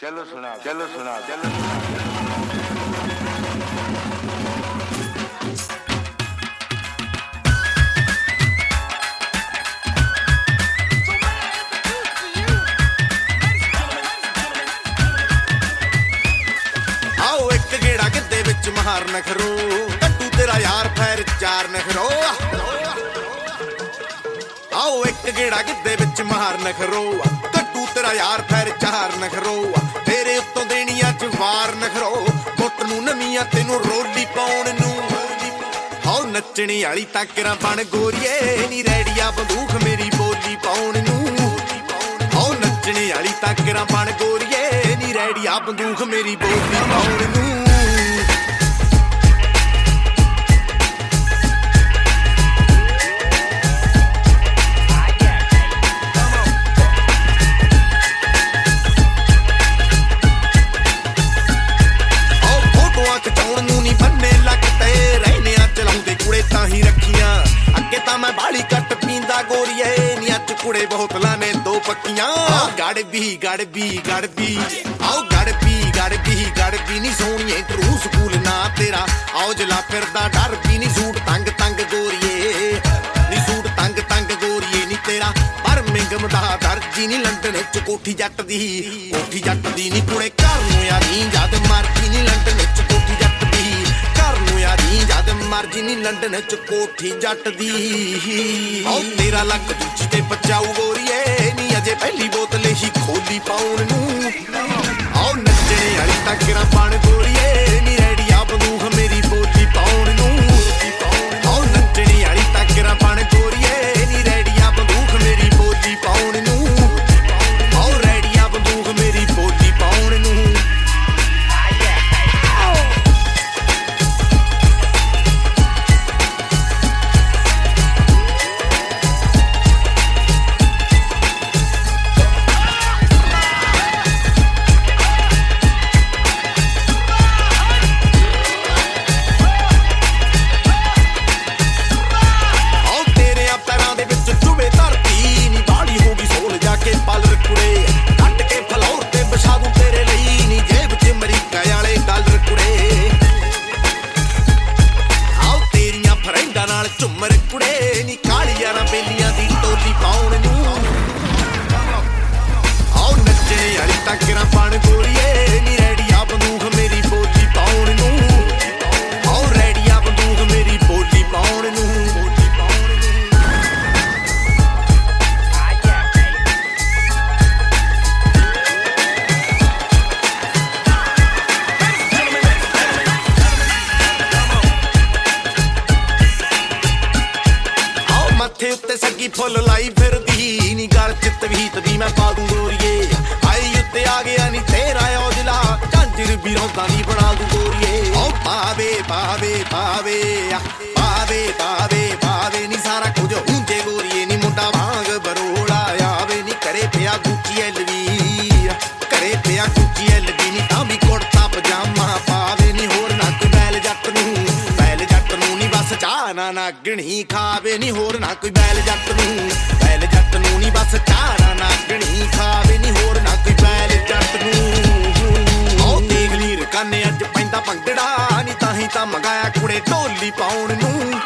ਚਲੋ ਸੁਣਾ ਚਲੋ ਸੁਣਾ, ਚਲੋ ਆਓ ਇੱਕ ਗੇੜਾ ਗਿੱਦੇ ਵਿੱਚ ਮਹਾਰ ਨਖਰੋ। ਕੱਟੂ ਤੇਰਾ ਯਾਰ, ਫੈਰ ਚਾਰ ਨਖਰੋ। ਆਓ ਇੱਕ ਗੇੜਾ ਕਿੱਦੇ ਵਿੱਚ ਮਹਾਰ ਨਖਰੋ। ਤੇਰਾ ਯਾਰ ਫੈਰ ਚਾਰ ਨਖਰੋ ਤੇਰੇ ਉੱਤੋਂ ਦੇਣੀਆਂ ਚ ਵਾਰ ਨਖਰੋ ਮੁੱਟ ਨੂੰ ਨਵੀਆਂ, ਤੈਨੂੰ ਰੋਲੀ ਪਾਉਣ ਨੂੰ। ਆਓ ਨੱਚਣੀ ਵਾਲੀ ਤਾਕਰਾਂ ਬਣ ਗੋਰੀਏ, ਨੀ ਰੈਡੀਆ ਬੰਦੂਖ ਮੇਰੀ ਬੋਲੀ ਪਾਉਣ ਨੂੰ। ਆਓ ਨੱਚਣੇ ਵਾਲੀ ਤਾਕਰਾਂ ਬਣ ਗੋਰੀਏ, ਨੀ ਰੈਡੀਆ ਬੰਦੂਖ ਮੇਰੀ ਬੋਲੀ ਪਾਉਣ ਨੂੰ। ਤਾਂ ਹੀ ਰੱਖੀਆਂ। ਅੱਗੇ ਤਾਂ ਮੈਂ ਬਾਲੀ ਕੱਟ ਪੀਂਦਾ ਗੋਰੀਏ। ਨੀ ਅੱਜ ਕੁੜੇ ਬੋਤਲਾਂ ਨੇ ਦੋ ਪੱਕੀਆਂ। ਗੜ ਵੀ ਗੜ ਵੀ ਗੜ ਵੀ। ਆਓ ਗੜ ਵੀ ਗੜ ਵੀ ਗੜ ਵੀ ਨਹੀਂ ਸੋਹਣੀਏ ਟਰੂ ਸਕੂਲ ਨਾ ਤੇਰਾ। ਆਓ ਜਲਾ ਫਿਰਦਾ ਡਰ ਵੀ ਨੀ ਸੂਟ ਤੰਗ ਤੰਗ ਗੋਰੀਏ। ਨੀ ਸੂਟ ਤੰਗ ਤੰਗ ਗੋਰੀਏ ਨੀ ਤੇਰਾ। ਪਰ ਮਿੰਗਮ ਦਾ ਦਰਜੀ ਨੀ ਲੰਡਨ ਚ ਕੋਠੀ ਜੱਟ ਦੀ ਕੋਠੀ ਜੱਟ ਦੀ ਨਹੀਂ ਕੁੜੇ ਘਰ ਨੂੰ ਯਾਰੀ। ਜਦ ਮਰਜ਼ੀ ਨਹੀਂ ਮਰਜ਼ੀ ਨਹੀਂ ਲੰਡਨ ਚ ਕੋਠੀ ਜੱਟ ਦੀ ਆਓ ਤੇਰਾ ਲੱਕ ਦੂਜੀ ਤੇ ਬਚਾਊ ਗੋਰੀਏ ਨਹੀਂ ਅਜੇ ਪਹਿਲੀ ਬੋਤਲ ਹੀ ਖੋਲੀ ਪਾਉਣ ਨੂੰ। ਆਓ ਨੱਚਣੇ ਵਾਲੀ ਟੱਕਰਾਂ ਪਾਣ ਝੁੰਮਰ ਕੁੜੇ ਨੀ ਕਾਲੀਆਂ ਨਾ ਬੇਲੀਆਂ ਦੀ ਟੋਲੀ ਪਾਉਣ ਨੂੰ। ਲਾਈ ਫਿਰਦੀ, ਨੀ ਗੱਲ ਚ ਤਵੀਤ ਵੀ ਮੈਂ ਪਾ ਦੂੰ ਗੋਰੀਏ। ਆਈ ਉੱਤੇ ਆ ਗਿਆ ਨੀ ਤੇਰਾ ਔਜਲਾ। ਝਾਂਜਰ ਵੀ ਰੌਂਦਾ ਨੀ, ਬਣਾ ਦੂੰ ਗੋਰੀਏ। ਆਓ ਪਾਵੇ ਪਾਵੇ ਪਾਵੇ ਪਾਵੇ ਪਾਵੇ ਪਾਵੇ, ਨੀ ਸਾਰਾ ਕੁਝ ਹੁੰਦੇ ਗੋਰੀਏ, ਨੀ ਮੁੰਡਾ ਵਾਂਗ ਬਰੋੜਾ ਆਵੇ, ਨੀ ਕਰੇ ਪਿਆ ਗੁੱਚੀ ਐਲਵੀ ਕਰੇ ਪਿਆ ਗੁੱਚੀ ਐਲਵੀ ਨੀ ਤਾਂ ਵੀ ਕੁੜਤਾ ਪਜਾਮਾ ਪਾਵੇ, ਨੀ ਹੋਰ ਨਾ ਕੋਈ ਬੈਲ ਜੱਟ ਨੂੰ। ਬੈਲ ਜੱਟ ਨੂੰ ਨੀ ਬਸ ਚਾਹ ਨਾ ਗਿਣੀ ਖਾਵੇ, ਨੀ ਹੋਰ ਨਾ ਕੋਈ ਬੈਲ ਜੱਟ ਨੂੰ। ਪੈਲ ਜੱਟ ਨੂੰ ਨੀ ਬਸ ਚਾਹ ਨਾ ਨਾਗਣੀ, ਖਾਵੇ ਨੀ ਹੋਰ ਨਾ ਕੋਈ ਬੈਲ ਜੱਟ ਨੂੰ। ਆਓ ਦੇਖ ਲੀਰ, ਕੰਨੇ ਅੱਜ ਪੈਂਦਾ ਭੰਗੜਾ, ਨੀ ਤਾਂ ਹੀ ਤਾਂ ਮੰਗਾਇਆ ਕੁੜੇ ਢੋਲੀ ਪਾਉਣ ਨੂੰ।